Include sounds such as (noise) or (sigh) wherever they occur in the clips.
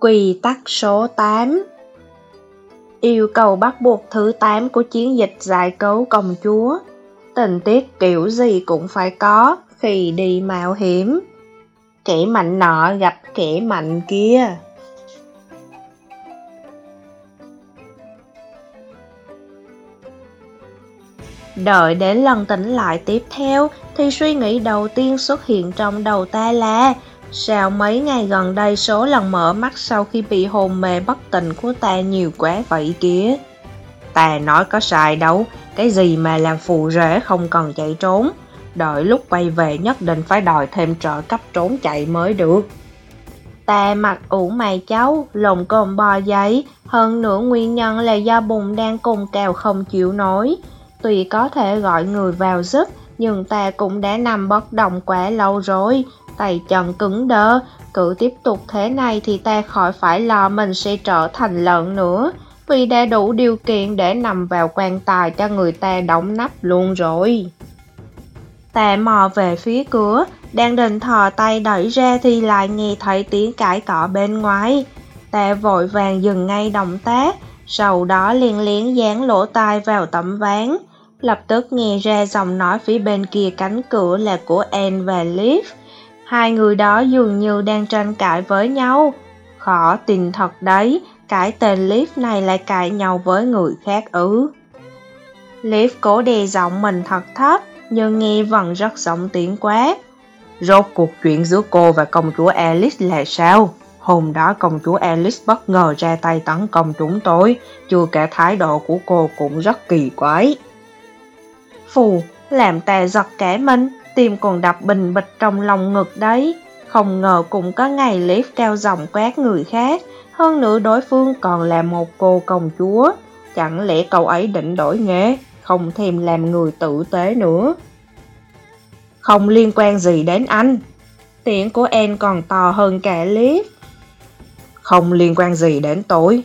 Quy tắc số 8 Yêu cầu bắt buộc thứ 8 của chiến dịch giải cứu công chúa. Tình tiết kiểu gì cũng phải có khi đi mạo hiểm. Kẻ mạnh nọ gặp kẻ mạnh kia. Đợi đến lần tỉnh lại tiếp theo, thì suy nghĩ đầu tiên xuất hiện trong đầu ta là Sao mấy ngày gần đây số lần mở mắt sau khi bị hôn mê bất tỉnh của ta nhiều quá vậy kia? Ta nói có sai đâu, cái gì mà làm phù rể không cần chạy trốn. Đợi lúc quay về nhất định phải đòi thêm trợ cấp trốn chạy mới được. Ta mặc ủ mày cháu, lồng cồn bò giấy, hơn nữa nguyên nhân là do bụng đang cùng kèo không chịu nổi. Tuy có thể gọi người vào giúp, nhưng ta cũng đã nằm bất động quá lâu rồi, tay chân cứng đơ, cứ tiếp tục thế này thì ta khỏi phải lo mình sẽ trở thành lợn nữa, vì đã đủ điều kiện để nằm vào quan tài cho người ta đóng nắp luôn rồi. Ta mò về phía cửa, đang định thò tay đẩy ra thì lại nghe thấy tiếng cãi cọ bên ngoài. Ta vội vàng dừng ngay động tác, sau đó liền liến dán lỗ tai vào tấm ván. Lập tức nghe ra giọng nói phía bên kia cánh cửa là của Anne và Liv. Hai người đó dường như đang tranh cãi với nhau. Khó tin thật đấy, cái tên Liv này lại cãi nhau với người khác ư. Liv cố đè giọng mình thật thấp, nhưng nghe vẫn rất giọng tiếng quá. Rốt cuộc chuyện giữa cô và công chúa Alice là sao? Hôm đó công chúa Alice bất ngờ ra tay tấn công chúng tôi, chưa kể thái độ của cô cũng rất kỳ quái. Phù, làm ta giật cả mình, tim còn đập bình bịch trong lòng ngực đấy. Không ngờ cũng có ngày liếp cao giọng quát người khác, hơn nữa đối phương còn là một cô công chúa. Chẳng lẽ cậu ấy định đổi nghề, không thèm làm người tử tế nữa. Không liên quan gì đến anh. Tiếng của em còn to hơn cả liếp. Không liên quan gì đến tôi.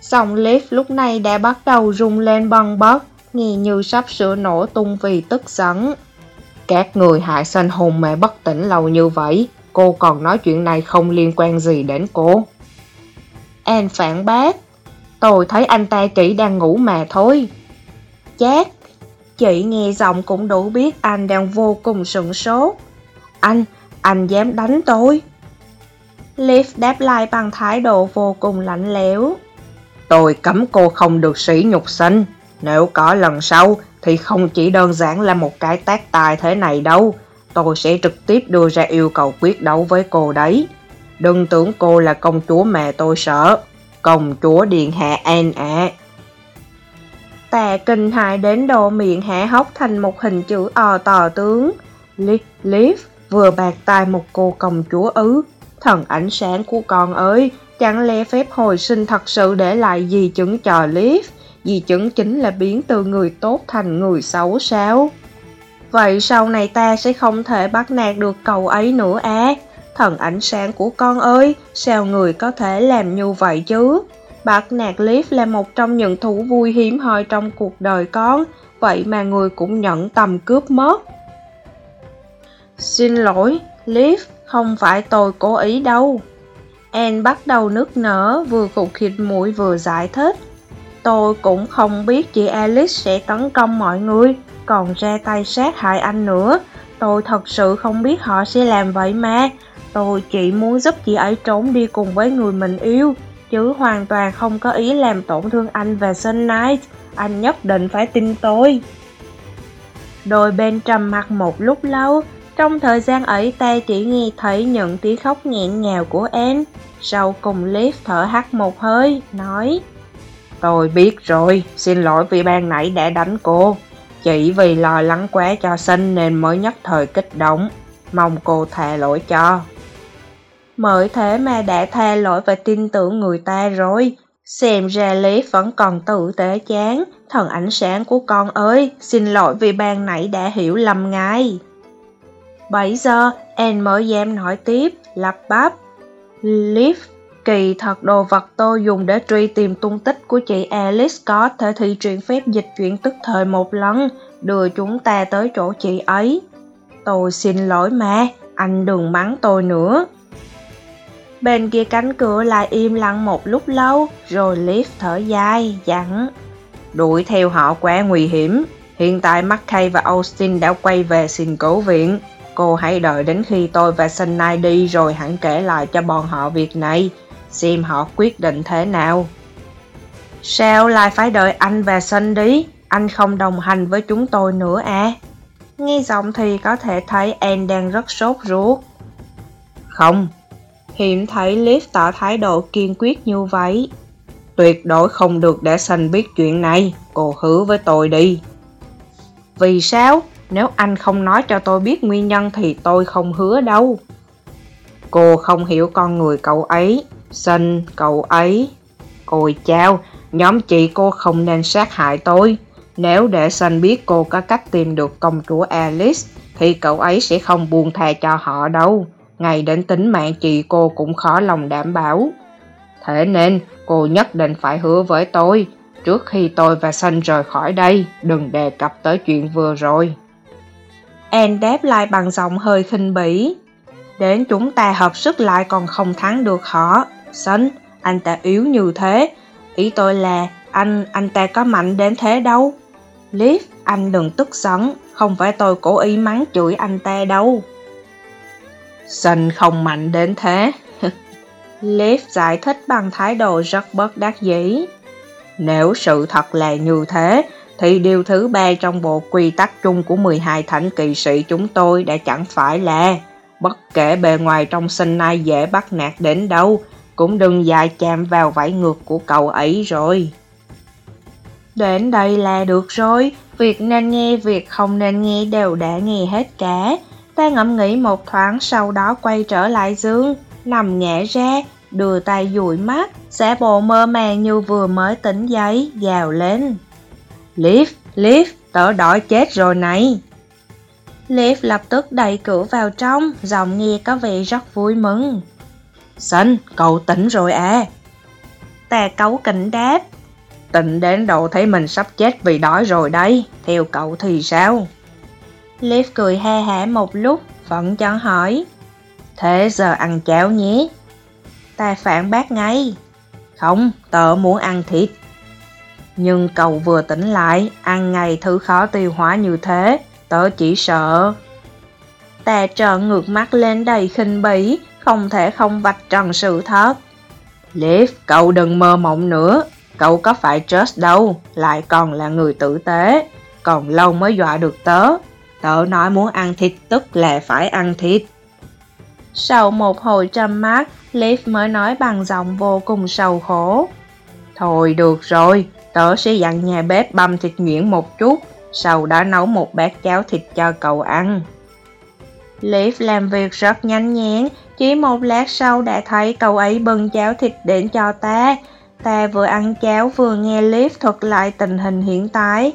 song liếp lúc này đã bắt đầu rung lên bần bật nghe như sắp sửa nổ tung vì tức giận. Các người hại sanh hồn mẹ bất tỉnh lâu như vậy, cô còn nói chuyện này không liên quan gì đến cô. An phản bác, tôi thấy anh ta chỉ đang ngủ mà thôi. Chát, chị nghe giọng cũng đủ biết anh đang vô cùng sửng sốt. Anh, anh dám đánh tôi. Liv đáp lại bằng thái độ vô cùng lạnh lẽo. Tôi cấm cô không được sỉ nhục sinh. Nếu có lần sau thì không chỉ đơn giản là một cái tác tài thế này đâu. Tôi sẽ trực tiếp đưa ra yêu cầu quyết đấu với cô đấy. Đừng tưởng cô là công chúa mẹ tôi sợ. Công chúa Điện Hạ An ạ. Tà kinh hại đến độ miệng hả hốc thành một hình chữ O tò tướng. Liv, Liv vừa bạc tai một cô công chúa ứ. Thần ánh sáng của con ơi, chẳng lẽ phép hồi sinh thật sự để lại gì chứng cho Liv? Di chứng chính là biến từ người tốt thành người xấu sao? Vậy sau này ta sẽ không thể bắt nạt được cậu ấy nữa à? Thần ánh sáng của con ơi, sao người có thể làm như vậy chứ? Bắt nạt Leaf là một trong những thú vui hiếm hoi trong cuộc đời con, vậy mà người cũng nhận tầm cướp mất. Xin lỗi, Leaf không phải tôi cố ý đâu. Anne bắt đầu nức nở, vừa khục khịt mũi vừa giải thích. Tôi cũng không biết chị Alice sẽ tấn công mọi người, còn ra tay sát hại anh nữa. Tôi thật sự không biết họ sẽ làm vậy mà. Tôi chỉ muốn giúp chị ấy trốn đi cùng với người mình yêu, chứ hoàn toàn không có ý làm tổn thương anh và Sun Knight. Anh nhất định phải tin tôi. Đôi bên trầm mặt một lúc lâu, trong thời gian ấy ta chỉ nghe thấy những tiếng khóc nghẹn ngào của em. Sau cùng Liv thở hắt một hơi, nói Tôi biết rồi, xin lỗi vì ban nãy đã đánh cô. Chỉ vì lo lắng quá cho sinh nên mới nhất thời kích động. Mong cô tha lỗi cho. Mới thế mà đã tha lỗi và tin tưởng người ta rồi. Xem ra lý vẫn còn tự tế chán. Thần ánh sáng của con ơi, xin lỗi vì ban nãy đã hiểu lầm ngài. Bây giờ, em mới dám nói tiếp, lắp bắp. Liv Kỳ thật đồ vật tôi dùng để truy tìm tung tích của chị Alice có thể thị chuyển phép dịch chuyển tức thời một lần, đưa chúng ta tới chỗ chị ấy. Tôi xin lỗi mà, anh đừng mắng tôi nữa. Bên kia cánh cửa lại im lặng một lúc lâu, rồi Liv thở dài, dặn. Đuổi theo họ quá nguy hiểm. Hiện tại McKay và Austin đã quay về xin cứu viện. Cô hãy đợi đến khi tôi và Sunny đi rồi hẳn kể lại cho bọn họ việc này, xem họ quyết định thế nào. Sao lại phải đợi anh và Sun đi? Anh không đồng hành với chúng tôi nữa à? Nghe giọng thì có thể thấy Anne đang rất sốt ruột. Không. Hiểm thấy Liv tỏ thái độ kiên quyết như vậy. Tuyệt đối không được để Sun biết chuyện này, cô hứa với tôi đi. Vì sao? Nếu anh không nói cho tôi biết nguyên nhân thì tôi không hứa đâu. Cô không hiểu con người cậu ấy, Xin cậu ấy. Ôi chao, nhóm chị cô không nên sát hại tôi. Nếu để Xanh biết cô có cách tìm được công chúa Alice, thì cậu ấy sẽ không buông tha cho họ đâu. Ngày đến tính mạng chị cô cũng khó lòng đảm bảo. Thế nên, cô nhất định phải hứa với tôi, trước khi tôi và Xanh rời khỏi đây, đừng đề cập tới chuyện vừa rồi. Anne đáp lại bằng giọng hơi khinh bỉ. Đến chúng ta hợp sức lại còn không thắng được họ. Sánh, anh ta yếu như thế. Ý tôi là, anh, anh ta có mạnh đến thế đâu. Liv, anh đừng tức giận, không phải tôi cố ý mắng chửi anh ta đâu. Sun không mạnh đến thế. (laughs) Liv giải thích bằng thái độ rất bất đắc dĩ. Nếu sự thật là như thế, thì điều thứ ba trong bộ quy tắc chung của 12 thánh kỵ sĩ chúng tôi đã chẳng phải là bất kể bề ngoài trong sinh nay dễ bắt nạt đến đâu, cũng đừng dài chạm vào vải ngược của cậu ấy rồi. Đến đây là được rồi, việc nên nghe, việc không nên nghe đều đã nghe hết cả. Ta ngẫm nghĩ một thoáng sau đó quay trở lại giường, nằm ngã ra, đưa tay dụi mắt, sẽ bộ mơ màng như vừa mới tỉnh giấy gào lên. Liv, Liv, tớ đói chết rồi này. Liv lập tức đẩy cửa vào trong, giọng nghe có vẻ rất vui mừng. Xanh, cậu tỉnh rồi à? Tà cấu kỉnh đáp. Tỉnh đến độ thấy mình sắp chết vì đói rồi đấy, theo cậu thì sao? Liv cười ha hả một lúc, vẫn chẳng hỏi. Thế giờ ăn cháo nhé. Ta phản bác ngay. Không, tớ muốn ăn thịt. Nhưng cậu vừa tỉnh lại, ăn ngày thứ khó tiêu hóa như thế, tớ chỉ sợ. Ta trợn ngược mắt lên đầy khinh bỉ, không thể không vạch trần sự thật. Liv, cậu đừng mơ mộng nữa, cậu có phải trust đâu, lại còn là người tử tế, còn lâu mới dọa được tớ. Tớ nói muốn ăn thịt tức là phải ăn thịt. Sau một hồi trầm mát, Liv mới nói bằng giọng vô cùng sầu khổ. Thôi được rồi, tớ sẽ dặn nhà bếp băm thịt nhuyễn một chút, sau đó nấu một bát cháo thịt cho cậu ăn. Liv làm việc rất nhanh nhẹn, chỉ một lát sau đã thấy cậu ấy bưng cháo thịt đến cho ta. Ta vừa ăn cháo vừa nghe Liv thuật lại tình hình hiện tại.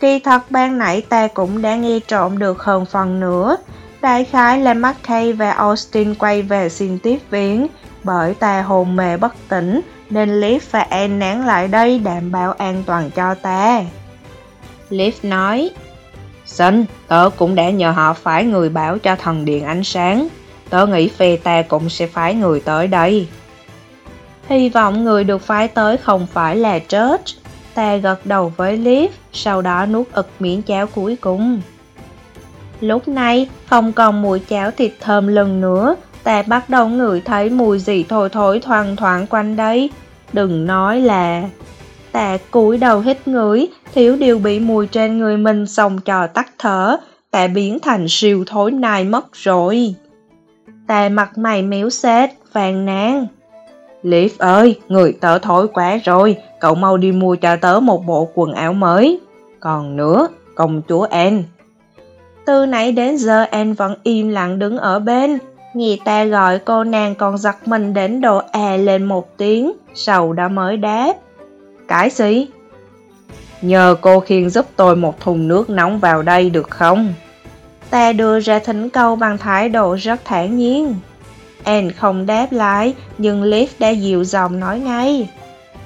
Kỳ thật ban nãy ta cũng đã nghe trộm được hơn phần nữa. Đại khái là McKay và Austin quay về xin tiếp viễn, bởi ta hồn mê bất tỉnh, nên Liv và Anne nán lại đây đảm bảo an toàn cho ta. Liv nói, Xin, tớ cũng đã nhờ họ phái người bảo cho thần điện ánh sáng. Tớ nghĩ phe ta cũng sẽ phái người tới đây. Hy vọng người được phái tới không phải là Church. Ta gật đầu với Liv, sau đó nuốt ực miếng cháo cuối cùng. Lúc này, không còn mùi cháo thịt thơm lần nữa, ta bắt đầu ngửi thấy mùi gì thôi thối thoang thoảng quanh đấy. Đừng nói là... Tạ cúi đầu hít ngửi, thiếu điều bị mùi trên người mình xong trò tắt thở, tạ biến thành siêu thối nai mất rồi. tạ mặt mày méo xết, vàng nán. Liv ơi, người tớ thối quá rồi, cậu mau đi mua cho tớ một bộ quần áo mới. Còn nữa, công chúa Anne. Từ nãy đến giờ Anne vẫn im lặng đứng ở bên, nghe ta gọi cô nàng còn giật mình đến độ à lên một tiếng, sau đó mới đáp. Cái gì? Nhờ cô khiêng giúp tôi một thùng nước nóng vào đây được không? Ta đưa ra thỉnh cầu bằng thái độ rất thản nhiên. Anne không đáp lại, nhưng Liv đã dịu giọng nói ngay.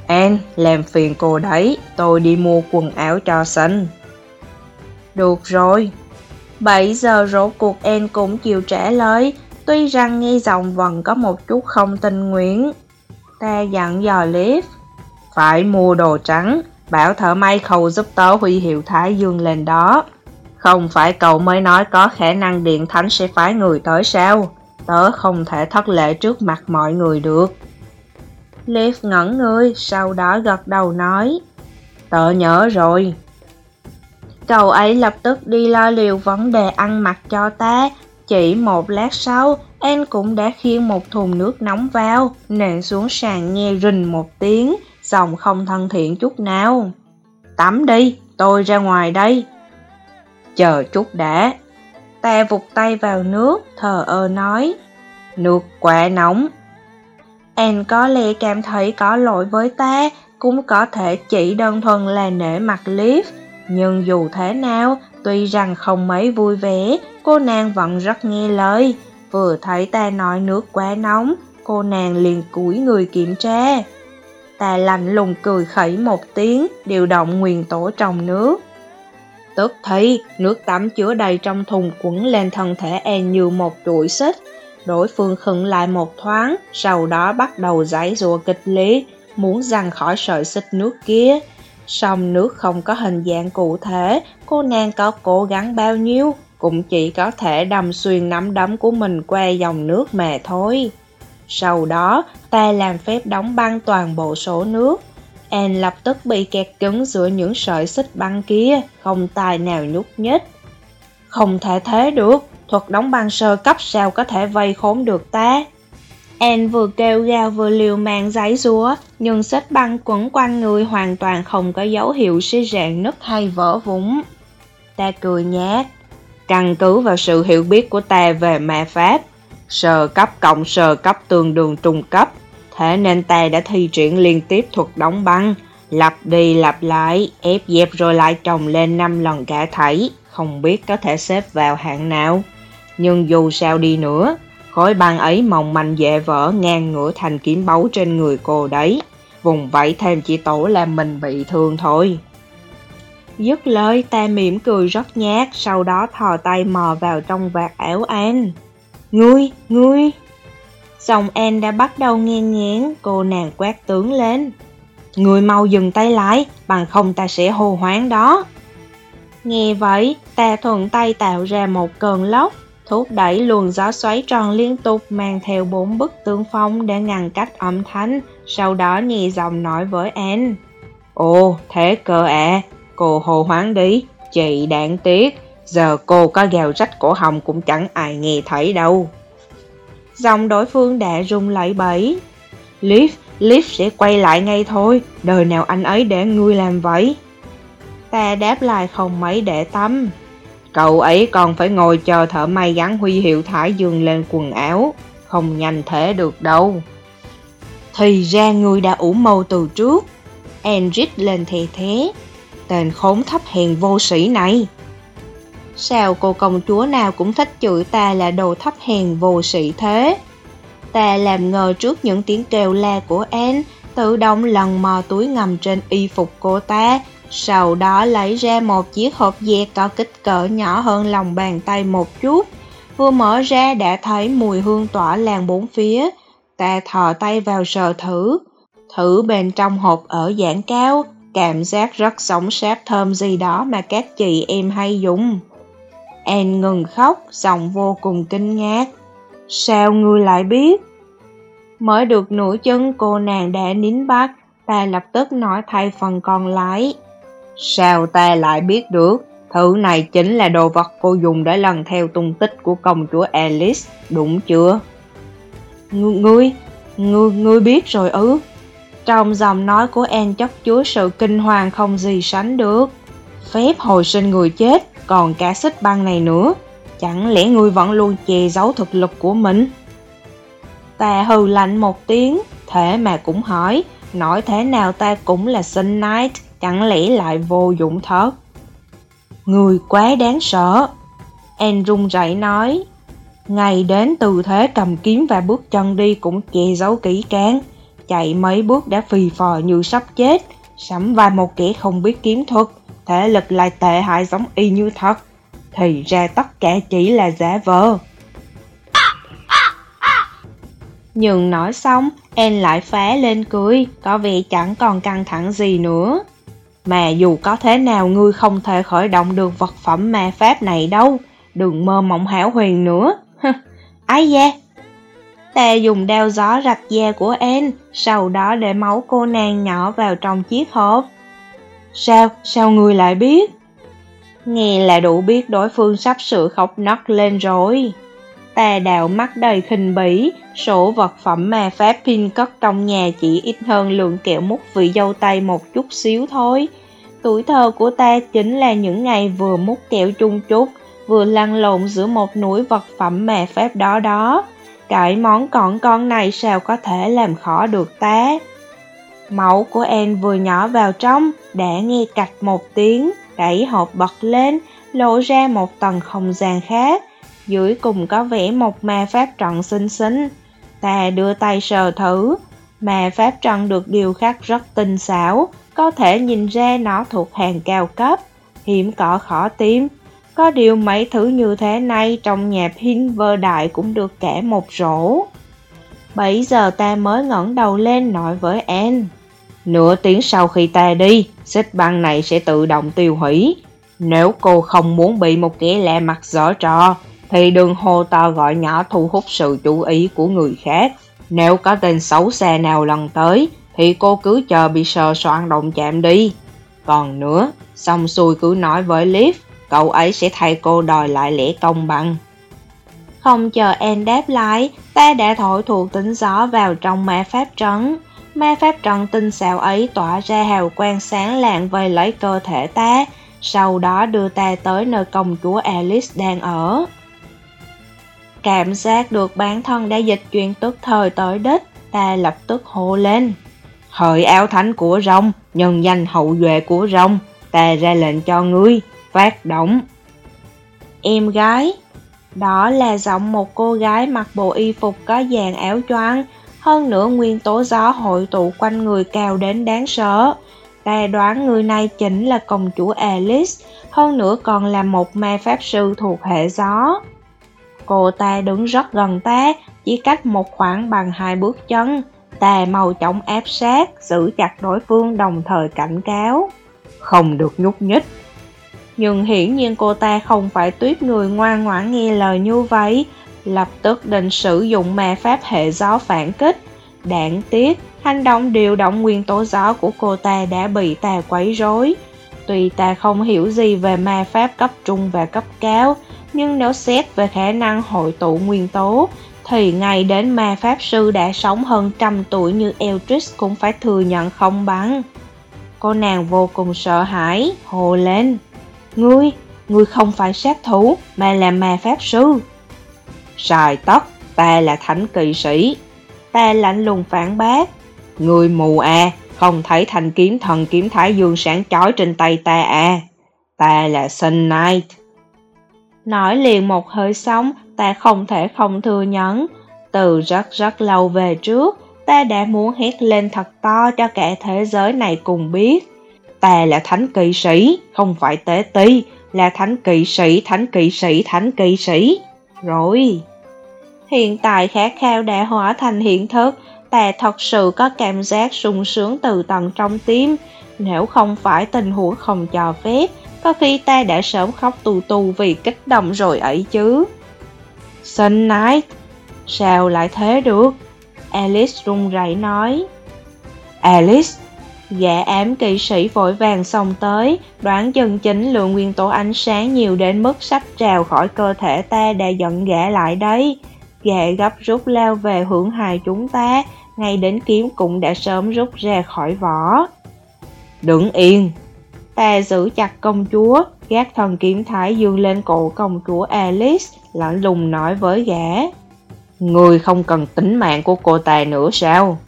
Anne, làm phiền cô đấy, tôi đi mua quần áo cho xanh. Được rồi. 7 giờ rốt cuộc Anne cũng chịu trả lời, tuy rằng nghe giọng vẫn có một chút không tình nguyện. Ta dặn dò Liv, phải mua đồ trắng, bảo thợ may khâu giúp tớ huy hiệu Thái Dương lên đó. Không phải cậu mới nói có khả năng điện thánh sẽ phái người tới sao? Tớ không thể thất lễ trước mặt mọi người được. Liv ngẩn người, sau đó gật đầu nói. Tớ nhớ rồi. Cậu ấy lập tức đi lo liệu vấn đề ăn mặc cho ta. Chỉ một lát sau, Anh cũng đã khiêng một thùng nước nóng vào, nện xuống sàn nghe rình một tiếng, giọng không thân thiện chút nào. Tắm đi, tôi ra ngoài đây. Chờ chút đã. Ta vụt tay vào nước, thờ ơ nói. Nước quá nóng. Anh có lẽ cảm thấy có lỗi với ta, cũng có thể chỉ đơn thuần là nể mặt Liv. Nhưng dù thế nào, tuy rằng không mấy vui vẻ, cô nàng vẫn rất nghe lời. Vừa thấy ta nói nước quá nóng, cô nàng liền cúi người kiểm tra. Ta lạnh lùng cười khẩy một tiếng, điều động nguyền tổ trong nước. Tức thì, nước tắm chứa đầy trong thùng quấn lên thân thể En như một chuỗi xích. Đối phương khựng lại một thoáng, sau đó bắt đầu giãy rùa kịch lý, muốn rằng khỏi sợi xích nước kia. Song nước không có hình dạng cụ thể, cô nàng có cố gắng bao nhiêu, cũng chỉ có thể đâm xuyên nắm đấm của mình qua dòng nước mà thôi. Sau đó, ta làm phép đóng băng toàn bộ số nước. Anne lập tức bị kẹt cứng giữa những sợi xích băng kia, không tài nào nhúc nhích. Không thể thế được, thuật đóng băng sơ cấp sao có thể vây khốn được ta. Anne vừa kêu gào vừa liều mạng giấy rúa, nhưng xích băng quấn quanh người hoàn toàn không có dấu hiệu suy rạn nứt hay vỡ vũng. Ta cười nhát, căn cứ vào sự hiểu biết của ta về ma pháp, sơ cấp cộng sơ cấp tương đương trung cấp, thế nên ta đã thi triển liên tiếp thuật đóng băng, lặp đi lặp lại, ép dẹp rồi lại trồng lên năm lần cả thảy, không biết có thể xếp vào hạng nào. Nhưng dù sao đi nữa, khối băng ấy mỏng manh dễ vỡ ngang ngửa thành kiếm báu trên người cô đấy. Vùng vẫy thêm chỉ tổ làm mình bị thương thôi. Dứt lời ta mỉm cười rất nhát, sau đó thò tay mò vào trong vạt áo An. Ngươi, ngươi! Song An đã bắt đầu nghe nghẽn, cô nàng quát tướng lên. Ngươi mau dừng tay lại, bằng không ta sẽ hô hoáng đó. Nghe vậy, ta thuận tay tạo ra một cơn lốc, thúc đẩy luồng gió xoáy tròn liên tục mang theo bốn bức tương phong để ngăn cách âm thanh, sau đó nhẹ giọng nói với An. Ồ, thế cơ ạ, à, cô hồ hoáng đi, chị đáng tiếc, giờ cô có gào rách cổ họng cũng chẳng ai nghe thấy đâu. Dòng đối phương đã rung lẫy bẫy. Liv, Liv sẽ quay lại ngay thôi, đời nào anh ấy để ngươi làm vậy? Ta đáp lại không mấy để tâm. Cậu ấy còn phải ngồi chờ thợ may gắn huy hiệu thải dương lên quần áo, không nhanh thế được đâu. Thì ra ngươi đã ủ mâu từ trước. Enric lên thề thế. Tên khốn thấp hèn vô sĩ này. Sao cô công chúa nào cũng thích chửi ta là đồ thấp hèn vô sĩ thế? Ta làm ngờ trước những tiếng kêu la của Anne, tự động lần mò túi ngầm trên y phục cô ta, sau đó lấy ra một chiếc hộp dẹt có kích cỡ nhỏ hơn lòng bàn tay một chút. Vừa mở ra đã thấy mùi hương tỏa làng bốn phía. Ta thò tay vào sờ thử. Thử bên trong hộp ở dạng cao, cảm giác rất sống sát thơm gì đó mà các chị em hay dùng. Anne ngừng khóc, giọng vô cùng kinh ngạc. Sao ngươi lại biết? Mới được nửa chân cô nàng đã nín bắt, ta lập tức nói thay phần còn lại. Sao ta lại biết được? Thứ này chính là đồ vật cô dùng để lần theo tung tích của công chúa Alice, đúng chưa? Ngươi, ngươi, ngươi biết rồi ư? Trong giọng nói của Anne chất chứa sự kinh hoàng không gì sánh được. Phép hồi sinh người chết, còn cả xích băng này nữa. Chẳng lẽ ngươi vẫn luôn che giấu thực lực của mình? Ta hừ lạnh một tiếng, thế mà cũng hỏi, nói thế nào ta cũng là Sun Knight, chẳng lẽ lại vô dụng thật? Người quá đáng sợ. En run rẩy nói, ngày đến tư thế cầm kiếm và bước chân đi cũng che giấu kỹ càng, chạy mấy bước đã phì phò như sắp chết, sắm vai một kẻ không biết kiếm thuật, thể lực lại tệ hại giống y như thật. Thì ra tất cả chỉ là giả vờ. Nhưng nói xong, em lại phá lên cười, có vẻ chẳng còn căng thẳng gì nữa. Mà dù có thế nào ngươi không thể khởi động được vật phẩm ma pháp này đâu, đừng mơ mộng hảo huyền nữa. Ái da! Ta dùng đao gió rạch da của em sau đó để máu cô nàng nhỏ vào trong chiếc hộp. Sao? Sao ngươi lại biết? Nghe là đủ biết đối phương sắp sửa khóc nấc lên rồi. Ta đào mắt đầy khinh bỉ, sổ vật phẩm mà pháp pin cất trong nhà chỉ ít hơn lượng kẹo mút vị dâu tay một chút xíu thôi. Tuổi thơ của ta chính là những ngày vừa mút kẹo chung chút, vừa lăn lộn giữa một núi vật phẩm mà phép đó đó. Cái món còn con này sao có thể làm khó được ta? Máu của En vừa nhỏ vào trong, đã nghe cạch một tiếng, đẩy hộp bật lên, lộ ra một tầng không gian khác. Dưới cùng có vẻ một ma pháp trận xinh xinh. Ta đưa tay sờ thử, ma pháp trận được điều khắc rất tinh xảo, có thể nhìn ra nó thuộc hàng cao cấp, hiểm cỏ khó tìm. Có điều mấy thứ như thế này trong nhà pin vơ đại cũng được kẻ một rổ. Bây giờ ta mới ngẩng đầu lên nói với Anne. Nửa tiếng sau khi ta đi, xích băng này sẽ tự động tiêu hủy. Nếu cô không muốn bị một kẻ lạ mặt giở trò, thì đừng hô to gọi nhỏ thu hút sự chú ý của người khác. Nếu có tên xấu xa nào lần tới, thì cô cứ chờ bị sờ soạn động chạm đi. Còn nữa, xong xuôi cứ nói với Liv, cậu ấy sẽ thay cô đòi lại lẽ công bằng. Không chờ em đáp lại, ta đã thổi thuộc tính gió vào trong ma pháp trấn. Ma pháp trận tinh xảo ấy tỏa ra hào quang sáng lạng vây lấy cơ thể ta, sau đó đưa ta tới nơi công chúa Alice đang ở. Cảm giác được bản thân đã dịch chuyển tức thời tới đích, ta lập tức hô lên. Hỡi áo thánh của rồng, nhân danh hậu duệ của rồng, ta ra lệnh cho ngươi, phát động. Em gái Đó là giọng một cô gái mặc bộ y phục có dàn áo choàng, hơn nữa nguyên tố gió hội tụ quanh người cao đến đáng sợ. Ta đoán người này chính là công chúa Alice, hơn nữa còn là một ma pháp sư thuộc hệ gió. Cô ta đứng rất gần ta, chỉ cách một khoảng bằng hai bước chân. Ta mau chóng áp sát, giữ chặt đối phương đồng thời cảnh cáo. Không được nhúc nhích. Nhưng hiển nhiên cô ta không phải tuyết người ngoan ngoãn nghe lời như vậy, lập tức định sử dụng ma pháp hệ gió phản kích. Đạn tiếc, hành động điều động nguyên tố gió của cô ta đã bị ta quấy rối. Tuy ta không hiểu gì về ma pháp cấp trung và cấp cao, nhưng nếu xét về khả năng hội tụ nguyên tố, thì ngay đến ma pháp sư đã sống hơn trăm tuổi như Eldritch cũng phải thừa nhận không bằng. Cô nàng vô cùng sợ hãi, hồ lên. Ngươi, ngươi không phải sát thủ, mà là ma pháp sư. Sài tóc, ta là thánh kỵ sĩ. Ta lạnh lùng phản bác. người mù à, không thấy thanh kiếm thần kiếm thái dương sáng chói trên tay ta à. Ta là Sun Knight. Nói liền một hơi sóng, ta không thể không thừa nhận. Từ rất rất lâu về trước, ta đã muốn hét lên thật to cho cả thế giới này cùng biết. Ta là thánh kỵ sĩ, không phải tế ti, là thánh kỵ sĩ, thánh kỵ sĩ, thánh kỵ sĩ. Rồi. Hiện tại khát khao đã hóa thành hiện thực, ta thật sự có cảm giác sung sướng từ tận trong tim. Nếu không phải tình huống không cho phép, có khi ta đã sớm khóc tù tù vì kích động rồi ấy chứ. Sinh nái, sao lại thế được? Alice run rẩy nói. Alice, dạ ám kỵ sĩ vội vàng xông tới, đoán chừng chính lượng nguyên tố ánh sáng nhiều đến mức sắp trào khỏi cơ thể ta đã giận gã lại đấy. Gã gấp rút lao về hướng hai chúng ta, ngay đến kiếm cũng đã sớm rút ra khỏi vỏ. Đứng yên, Ta giữ chặt công chúa, gác thần kiếm thái dương lên cổ công chúa Alice, lạnh lùng nói với gã. Người không cần tính mạng của cô ta nữa sao?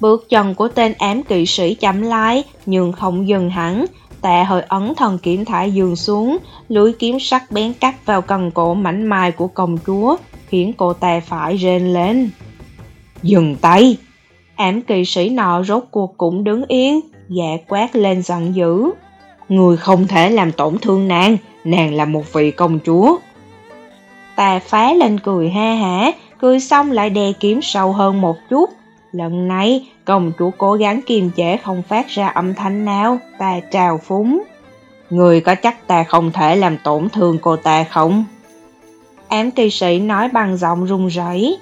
Bước chân của tên ám kỵ sĩ chậm lại, nhưng không dừng hẳn. Tạ hơi ấn thần kiếm thải dương xuống, lưới kiếm sắc bén cắt vào cần cổ mảnh mai của công chúa, khiến cô ta phải rên lên. Dừng tay! Ảm kỵ sĩ nọ rốt cuộc cũng đứng yên, dạ quát lên giận dữ. Người không thể làm tổn thương nàng, nàng là một vị công chúa. Ta phá lên cười ha hả, cười xong lại đè kiếm sâu hơn một chút. Lần này, công chúa cố gắng kiềm chế không phát ra âm thanh nào, ta trào phúng. Người có chắc ta không thể làm tổn thương cô ta không? Ám kỳ sĩ nói bằng giọng run rẩy.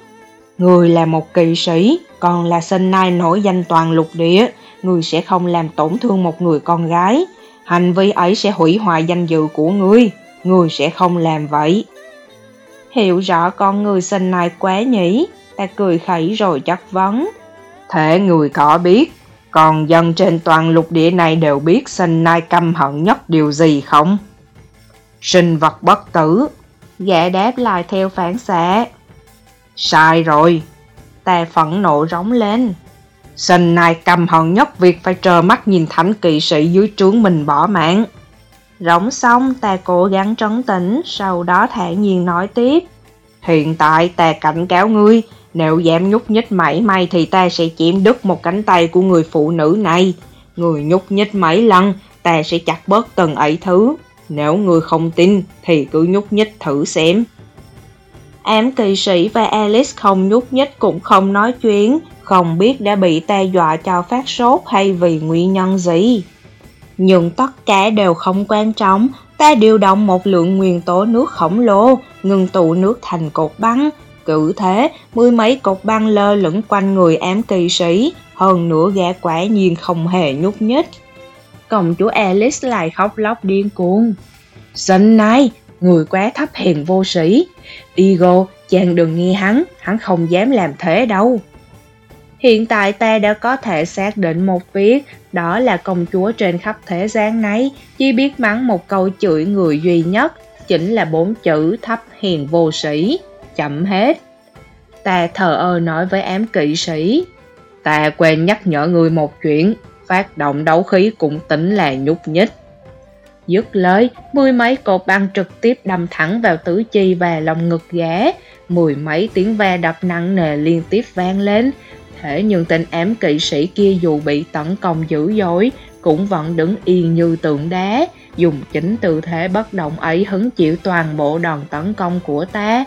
Người là một kỳ sĩ, còn là sinh nai nổi danh toàn lục địa, người sẽ không làm tổn thương một người con gái. Hành vi ấy sẽ hủy hoại danh dự của ngươi, người sẽ không làm vậy. Hiểu rõ con người sinh nai quá nhỉ, ta cười khẩy rồi chất vấn. Thế người có biết, còn dân trên toàn lục địa này đều biết sinh nai căm hận nhất điều gì không? Sinh vật bất tử. Gã đáp lại theo phản xạ. Sai rồi. Ta phẫn nộ rống lên. Sinh nai căm hận nhất việc phải trơ mắt nhìn thánh kỵ sĩ dưới trướng mình bỏ mạng. Rống xong ta cố gắng trấn tĩnh, sau đó thản nhiên nói tiếp. Hiện tại ta cảnh cáo ngươi, nếu dám nhúc nhích mảy may thì ta sẽ chém đứt một cánh tay của người phụ nữ này. Người nhúc nhích mấy lần, ta sẽ chặt bớt từng ấy thứ. Nếu người không tin thì cứ nhúc nhích thử xem. Ám kỳ sĩ và Alice không nhúc nhích cũng không nói chuyện, không biết đã bị ta dọa cho phát sốt hay vì nguyên nhân gì. Nhưng tất cả đều không quan trọng, ta điều động một lượng nguyên tố nước khổng lồ, ngừng tụ nước thành cột băng. Cứ thế, mười mấy cột băng lơ lửng quanh người ám kỳ sĩ, hơn nữa gã quả nhiên không hề nhúc nhích. Công chúa Alice lại khóc lóc điên cuồng. Sân này, người quá thấp hèn vô sĩ. Igo, chàng đừng nghe hắn, hắn không dám làm thế đâu. Hiện tại ta đã có thể xác định một việc, đó là công chúa trên khắp thế gian này, chỉ biết mắng một câu chửi người duy nhất, chính là bốn chữ thấp hiền vô sĩ, chậm hết. Ta thờ ơ nói với ám kỵ sĩ, ta quên nhắc nhở người một chuyện, phát động đấu khí cũng tính là nhúc nhích. Dứt lời, mười mấy cột băng trực tiếp đâm thẳng vào tứ chi và lòng ngực gã, mười mấy tiếng ve đập nặng nề liên tiếp vang lên, Thế nhưng tên ám kỵ sĩ kia dù bị tấn công dữ dội, cũng vẫn đứng yên như tượng đá, dùng chính tư thế bất động ấy hứng chịu toàn bộ đòn tấn công của ta.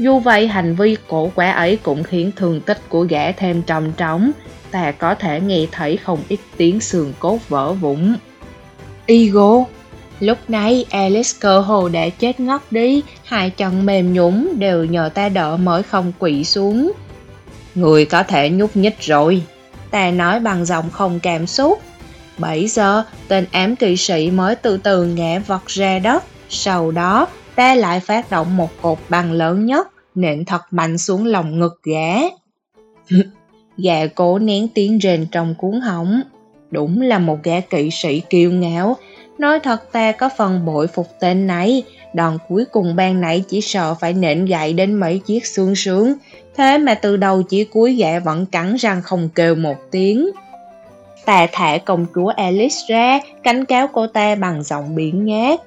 Dù vậy hành vi cổ quái ấy cũng khiến thương tích của gã thêm trầm trọng, ta có thể nghe thấy không ít tiếng sườn cốt vỡ vụn. Igo Lúc này Alice cơ hồ đã chết ngất đi, hai chân mềm nhũng đều nhờ ta đỡ mới không quỵ xuống. Người có thể nhúc nhích rồi. Ta nói bằng giọng không cảm xúc. Bảy giờ, tên ám kỵ sĩ mới từ từ ngã vật ra đất. Sau đó, ta lại phát động một cột bằng lớn nhất, nện thật mạnh xuống lòng ngực gã. (laughs) gã cố nén tiếng rền trong cuốn họng. Đúng là một gã kỵ sĩ kiêu ngạo. Nói thật ta có phần bội phục tên này, đòn cuối cùng ban nãy chỉ sợ phải nện gậy đến mấy chiếc xương sướng, thế mà từ đầu chỉ cuối gã vẫn cắn răng không kêu một tiếng. Ta thả công chúa Alice ra, cảnh cáo cô ta bằng giọng biển nhát.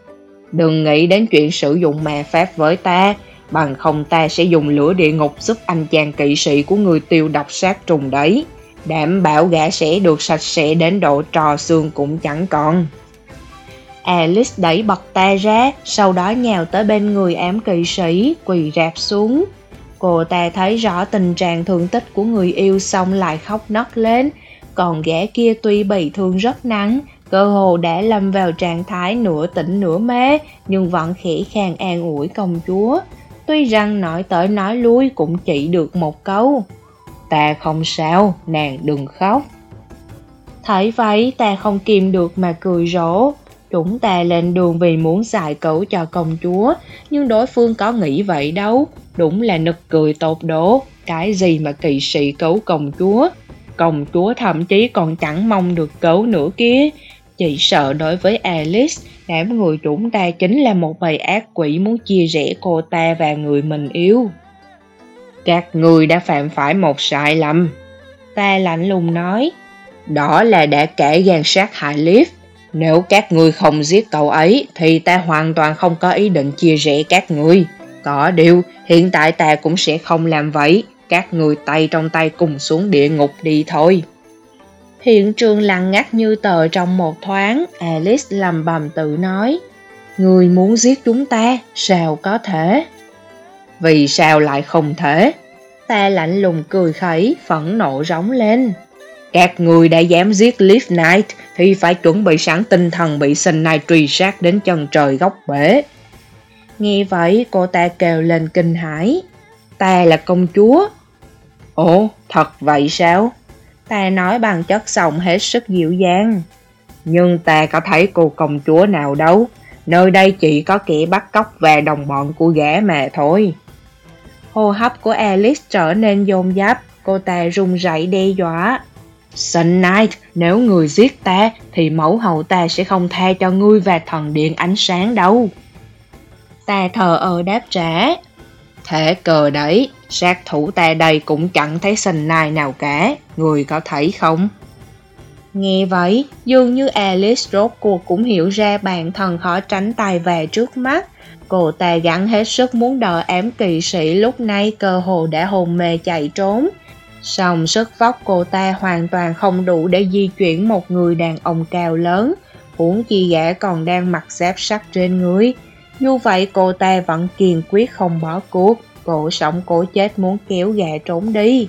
Đừng nghĩ đến chuyện sử dụng ma pháp với ta, bằng không ta sẽ dùng lửa địa ngục giúp anh chàng kỵ sĩ của người tiêu độc sát trùng đấy. Đảm bảo gã sẽ được sạch sẽ đến độ trò xương cũng chẳng còn. Alice đẩy bật ta ra, sau đó nhào tới bên người ám kỵ sĩ, quỳ rạp xuống. Cô ta thấy rõ tình trạng thương tích của người yêu xong lại khóc nấc lên, còn gã kia tuy bị thương rất nặng, cơ hồ đã lâm vào trạng thái nửa tỉnh nửa mê, nhưng vẫn khẽ khàng an ủi công chúa. Tuy rằng nói tới nói lui cũng chỉ được một câu. Ta không sao, nàng đừng khóc. Thấy vậy ta không kìm được mà cười rỗ, Chúng ta lên đường vì muốn giải cứu cho công chúa, nhưng đối phương có nghĩ vậy đâu. Đúng là nực cười tột độ cái gì mà kỳ sĩ cứu công chúa. Công chúa thậm chí còn chẳng mong được cứu nữa kia. Chị sợ đối với Alice, đám người chúng ta chính là một bầy ác quỷ muốn chia rẽ cô ta và người mình yêu. Các người đã phạm phải một sai lầm. Ta lạnh lùng nói. Đó là đã kể gian sát hại Liv nếu các người không giết cậu ấy thì ta hoàn toàn không có ý định chia rẽ các người. Có điều, hiện tại ta cũng sẽ không làm vậy. Các người tay trong tay cùng xuống địa ngục đi thôi. Hiện trường lặng ngắt như tờ trong một thoáng, Alice lầm bầm tự nói. Người muốn giết chúng ta, sao có thể? Vì sao lại không thể? Ta lạnh lùng cười khẩy, phẫn nộ rống lên. Các người đã dám giết Leaf Knight thì phải chuẩn bị sẵn tinh thần bị sinh này truy sát đến chân trời góc bể. Nghe vậy cô ta kêu lên kinh hãi. Ta là công chúa. Ồ, thật vậy sao? Ta nói bằng chất giọng hết sức dịu dàng. Nhưng ta có thấy cô công chúa nào đâu. Nơi đây chỉ có kẻ bắt cóc và đồng bọn của gã mà thôi. Hô hấp của Alice trở nên dồn dáp, cô ta run rẩy đe dọa. Sun Knight, nếu người giết ta thì mẫu hậu ta sẽ không tha cho ngươi và thần điện ánh sáng đâu. Ta thờ ơ đáp trả. Thế cờ đấy, sát thủ ta đây cũng chẳng thấy sình nai nào cả, người có thấy không? Nghe vậy, dường như Alice rốt cuộc cũng hiểu ra bản thân khó tránh tài về trước mắt. Cô ta gắng hết sức muốn đợi ám kỵ sĩ lúc nay cơ hồ đã hồn mê chạy trốn. Song sức vóc cô ta hoàn toàn không đủ để di chuyển một người đàn ông cao lớn, huống chi gã còn đang mặc giáp sắt trên người. Dù vậy cô ta vẫn kiên quyết không bỏ cuộc, cổ sống cổ chết muốn kéo gã trốn đi.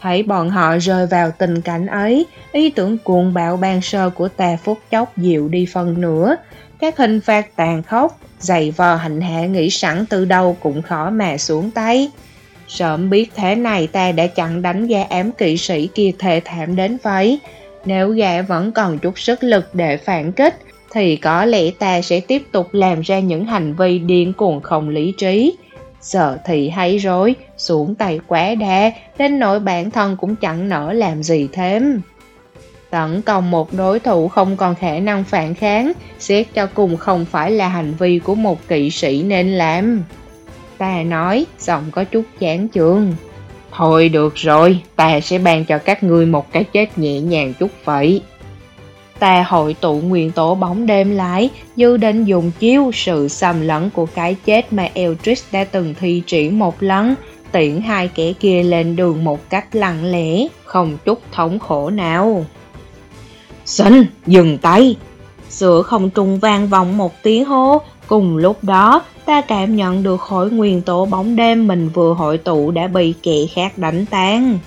Thấy bọn họ rơi vào tình cảnh ấy, ý tưởng cuồng bạo ban sơ của ta phút chốc dịu đi phần nữa. Các hình phạt tàn khốc, dày vò hành hạ nghĩ sẵn từ đâu cũng khó mà xuống tay. Sớm biết thế này ta đã chặn đánh gã ám kỵ sĩ kia thề thảm đến vậy. Nếu gã vẫn còn chút sức lực để phản kích, thì có lẽ ta sẽ tiếp tục làm ra những hành vi điên cuồng không lý trí. sợ thì hay rối, xuống tay quá đa, đến nỗi bản thân cũng chẳng nỡ làm gì thêm. Tấn công một đối thủ không còn khả năng phản kháng, xét cho cùng không phải là hành vi của một kỵ sĩ nên làm. Ta nói, giọng có chút chán chường. Thôi được rồi, ta sẽ ban cho các ngươi một cái chết nhẹ nhàng chút vậy. Ta hội tụ nguyên tố bóng đêm lại, dự định dùng chiêu sự xâm lẫn của cái chết mà Eldritch đã từng thi triển một lần, tiễn hai kẻ kia lên đường một cách lặng lẽ, không chút thống khổ nào. Sinh, dừng tay! Giữa không trung vang vọng một tiếng hô, cùng lúc đó ta cảm nhận được khối nguyên tố bóng đêm mình vừa hội tụ đã bị kẻ khác đánh tan.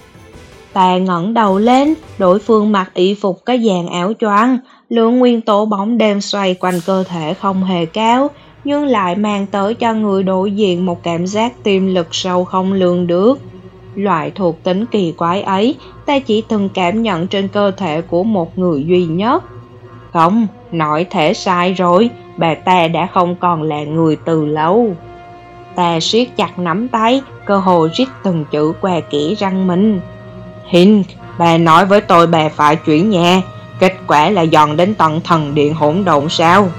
Tà ngẩng đầu lên, đối phương mặc y phục có dàn áo choàng, lượng nguyên tố bóng đêm xoay quanh cơ thể không hề cao, nhưng lại mang tới cho người đối diện một cảm giác tiềm lực sâu không lường được. Loại thuộc tính kỳ quái ấy, ta chỉ từng cảm nhận trên cơ thể của một người duy nhất. Không, nói thể sai rồi, bà ta đã không còn là người từ lâu. Ta siết chặt nắm tay, cơ hồ rít từng chữ qua kỹ răng mình. Hink, bà nói với tôi bà phải chuyển nhà, kết quả là dọn đến tận thần điện hỗn độn sao?